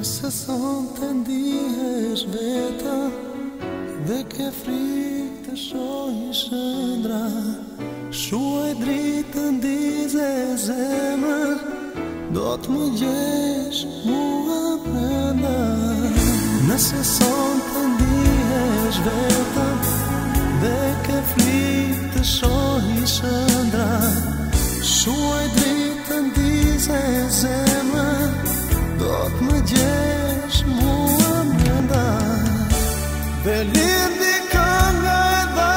Nëse son të ndihesh veta Dhe ke frik të shohi shëndra Shua e dritë të ndize zemë Do të më gjesh mua përna Nëse son të ndihesh veta Dhe ke frik të shohi shëndra Shua e dritë të ndize zemë Dhe një dikën nga edhe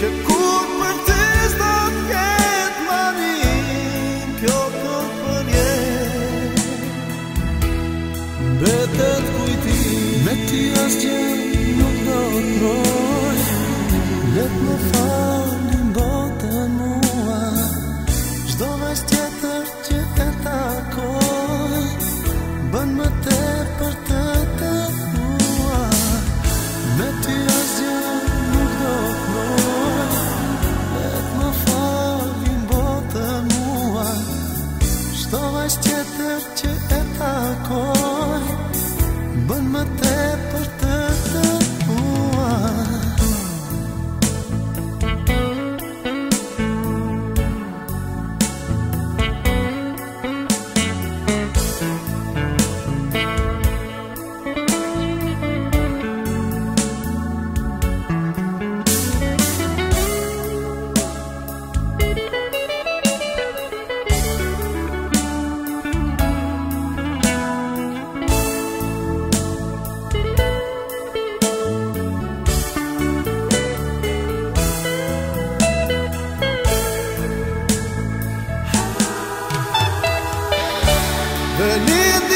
do të këtë marim Kjo këtë për një të të kujti me t'i ashtë 和你。